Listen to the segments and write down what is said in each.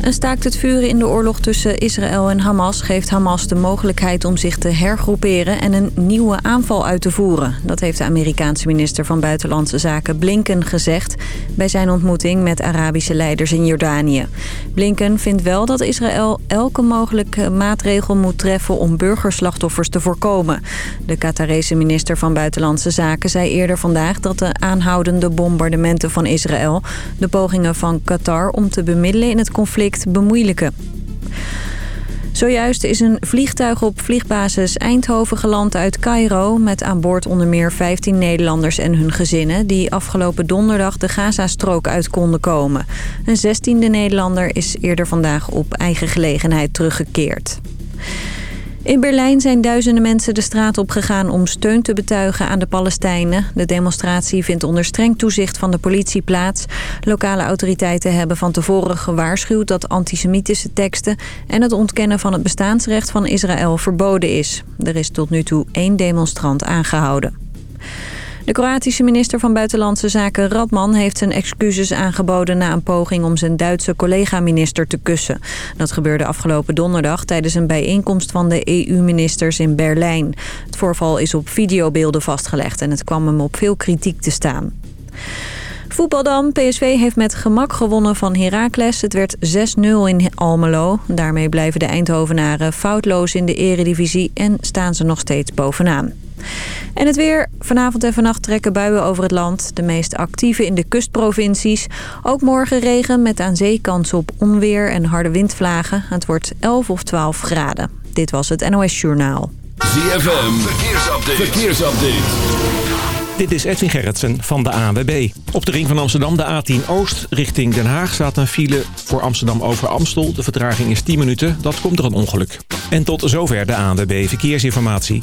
Een staakt het vuren in de oorlog tussen Israël en Hamas... geeft Hamas de mogelijkheid om zich te hergroeperen... en een nieuwe aanval uit te voeren. Dat heeft de Amerikaanse minister van Buitenlandse Zaken Blinken gezegd... bij zijn ontmoeting met Arabische leiders in Jordanië. Blinken vindt wel dat Israël elke mogelijke maatregel moet treffen... om burgerslachtoffers te voorkomen. De Qatarese minister van Buitenlandse Zaken zei eerder vandaag... dat de aanhoudende bombardementen van Israël... de pogingen van Qatar om te bemiddelen in het conflict bemoeilijken. Zojuist is een vliegtuig op vliegbasis Eindhoven geland uit Cairo... met aan boord onder meer 15 Nederlanders en hun gezinnen... die afgelopen donderdag de Gazastrook uit konden komen. Een 16e Nederlander is eerder vandaag op eigen gelegenheid teruggekeerd. In Berlijn zijn duizenden mensen de straat op gegaan om steun te betuigen aan de Palestijnen. De demonstratie vindt onder streng toezicht van de politie plaats. Lokale autoriteiten hebben van tevoren gewaarschuwd dat antisemitische teksten... en het ontkennen van het bestaansrecht van Israël verboden is. Er is tot nu toe één demonstrant aangehouden. De Kroatische minister van Buitenlandse Zaken Radman heeft zijn excuses aangeboden na een poging om zijn Duitse collega-minister te kussen. Dat gebeurde afgelopen donderdag tijdens een bijeenkomst van de EU-ministers in Berlijn. Het voorval is op videobeelden vastgelegd en het kwam hem op veel kritiek te staan. Voetbal dan. PSV heeft met gemak gewonnen van Heracles. Het werd 6-0 in Almelo. Daarmee blijven de Eindhovenaren foutloos in de eredivisie en staan ze nog steeds bovenaan. En het weer. Vanavond en vannacht trekken buien over het land. De meest actieve in de kustprovincies. Ook morgen regen met aan zee kans op onweer en harde windvlagen. Het wordt 11 of 12 graden. Dit was het NOS Journaal. ZFM. Verkeersupdate. Verkeersupdate. Dit is Edwin Gerritsen van de ANWB. Op de ring van Amsterdam, de A10 Oost, richting Den Haag... staat een file voor Amsterdam over Amstel. De vertraging is 10 minuten, dat komt door een ongeluk. En tot zover de ANWB Verkeersinformatie.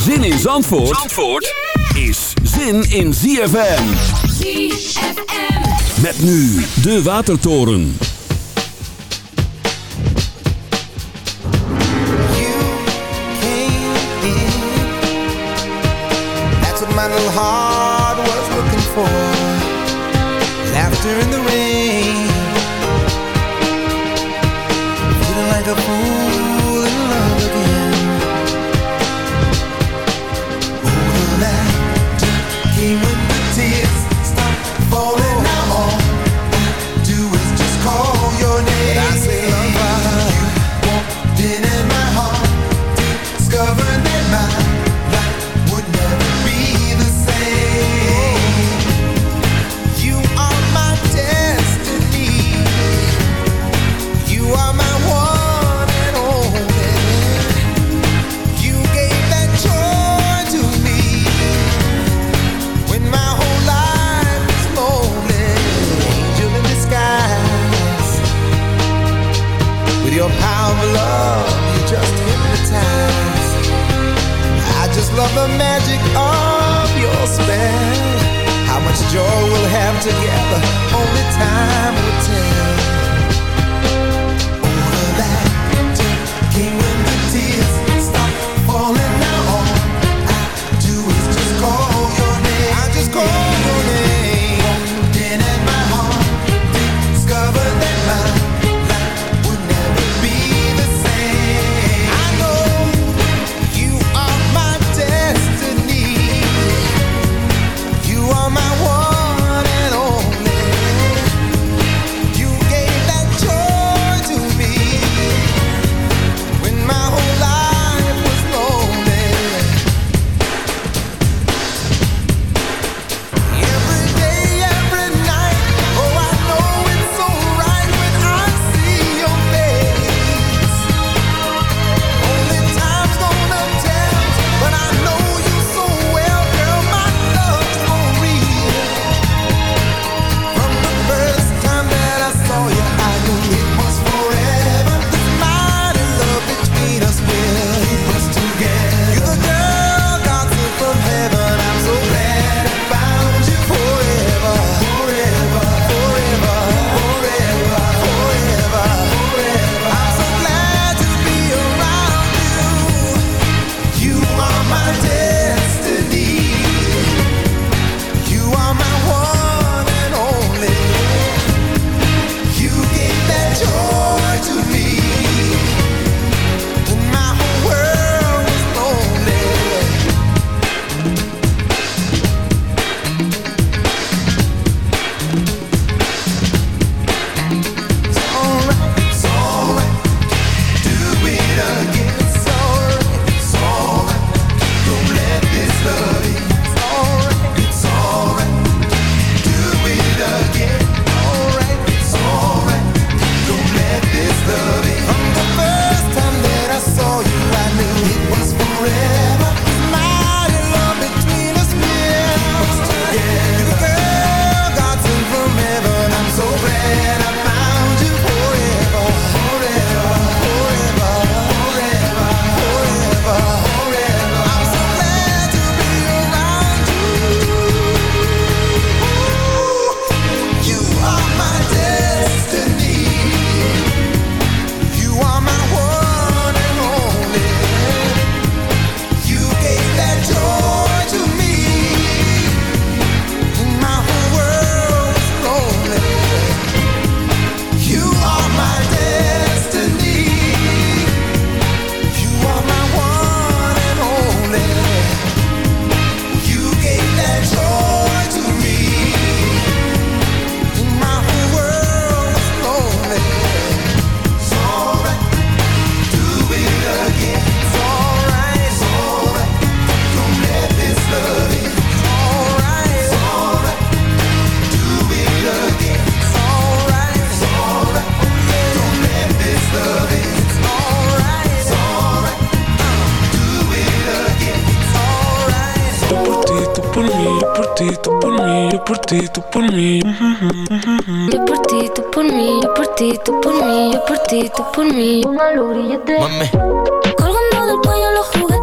Zin in Zandvoort, Zandvoort is zin in ZFM. ZFM. Met nu de Watertoren. That's what my little heart was looking for. Laughter in the rain. Feeling like a fool por mí, yo por ti, tú por mí, yo por ti, tú por mí. Yo por ti, tú por mí, yo por ti, tú por mí, yo por ti, tú por mí. Póngalo grillete. Mami. Colgando del cuello los juguetes.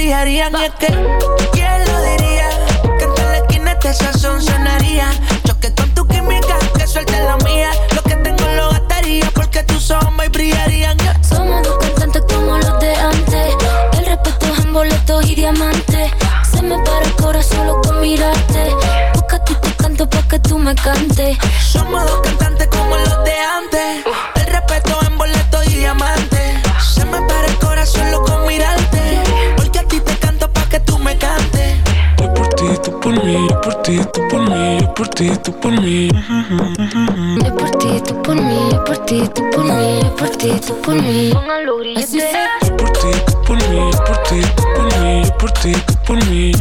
Brillarían. Y es que, ¿quién lo diría? Que en la esquina este sazón sonaría. Choque con tu química, que suelte la mía. Lo que tengo lo gastaría porque tus ojos me brillarían. Somos dos cantantes como los de antes. El respeto es en boletos y diamantes. Se me para el corazón solo con mirarte. Porque a ti te canto pa' que tú me cantes. Somos dos cantantes por ti, tú por mí. Yo por ti, tú por mí, yo por ti, tú por mí, yo por ti, tú por mí. Grilletes. Yo por ti, por mí, yo por ti, tú por mí, yo por ti, tú por mí.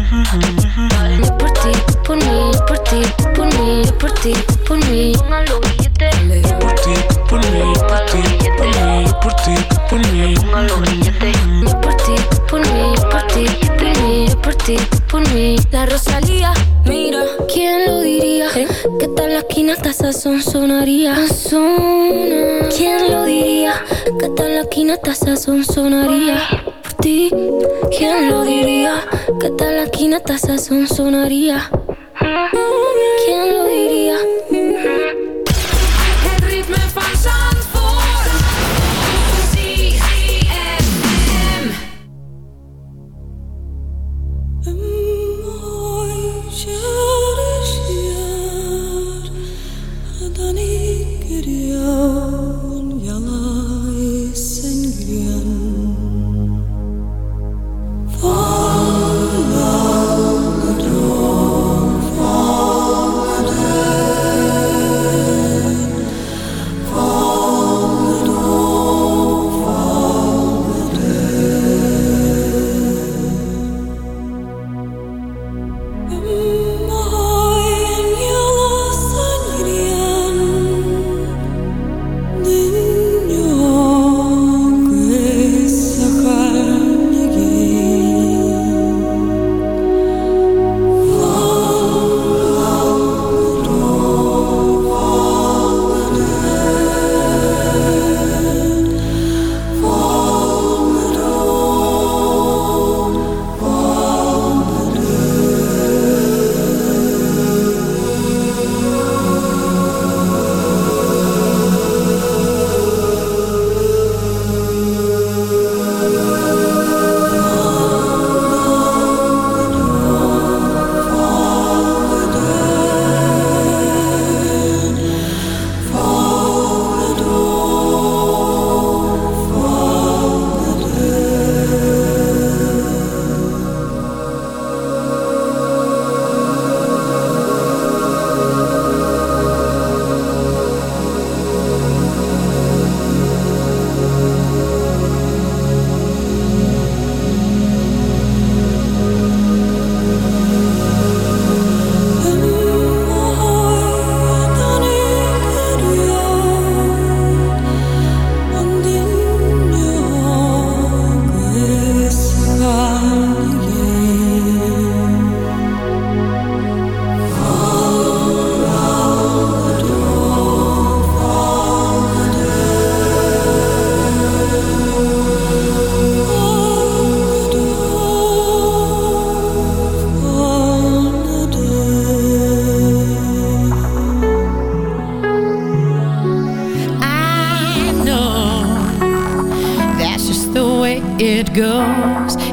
Yo por ti, tú por mí, yo por ti, tú por mí, yo por ti, tú por mí. La Rosalía, Esquina hasta sazón sonaría. ¿Quién lo diría? Que tal la esquina hasta sazón sonaría. Por ti, ¿quién lo diría? Que tal la esquina hasta sazón sonaría. ¿Quién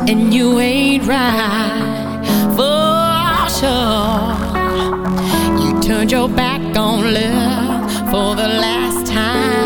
and you ain't right for sure. You turned your back on love for the last time.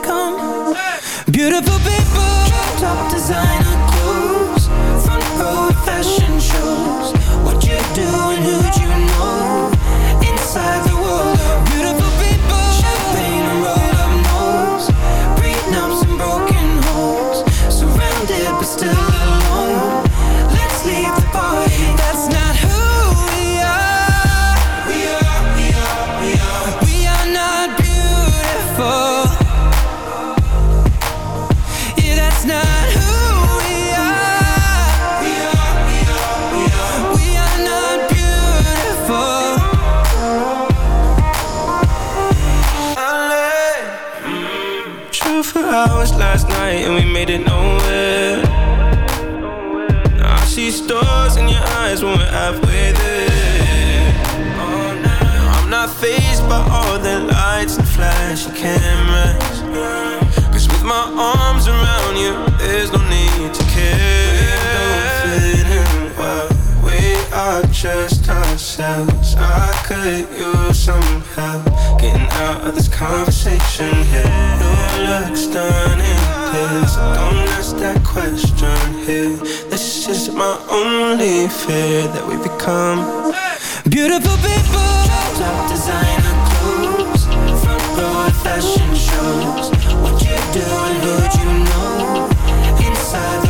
Become beautiful people. Top designer clothes, front row fashion shows. What you doing? Who'd you cameras. Cause with my arms around you, there's no need to care. We don't fit in well. We are just ourselves. I could use some help getting out of this conversation here. You look stunning, dear, so don't ask that question here. This is my only fear that we become Beautiful people. Top designer fashion shows. What you doing? Who'd you know? Inside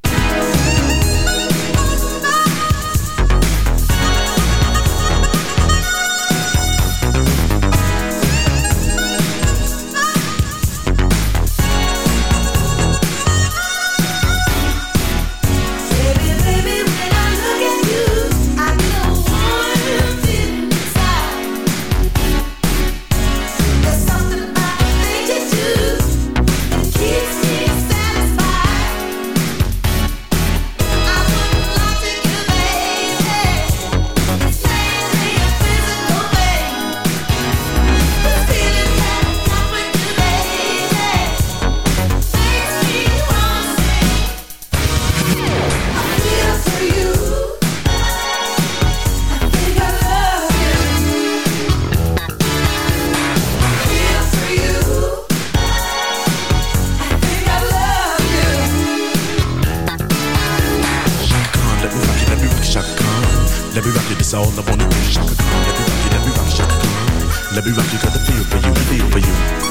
Let me rock it, that's all I wanna do. Let me rock it, let me rock Khan. Let me rock it, got the feel for you, the feel for you.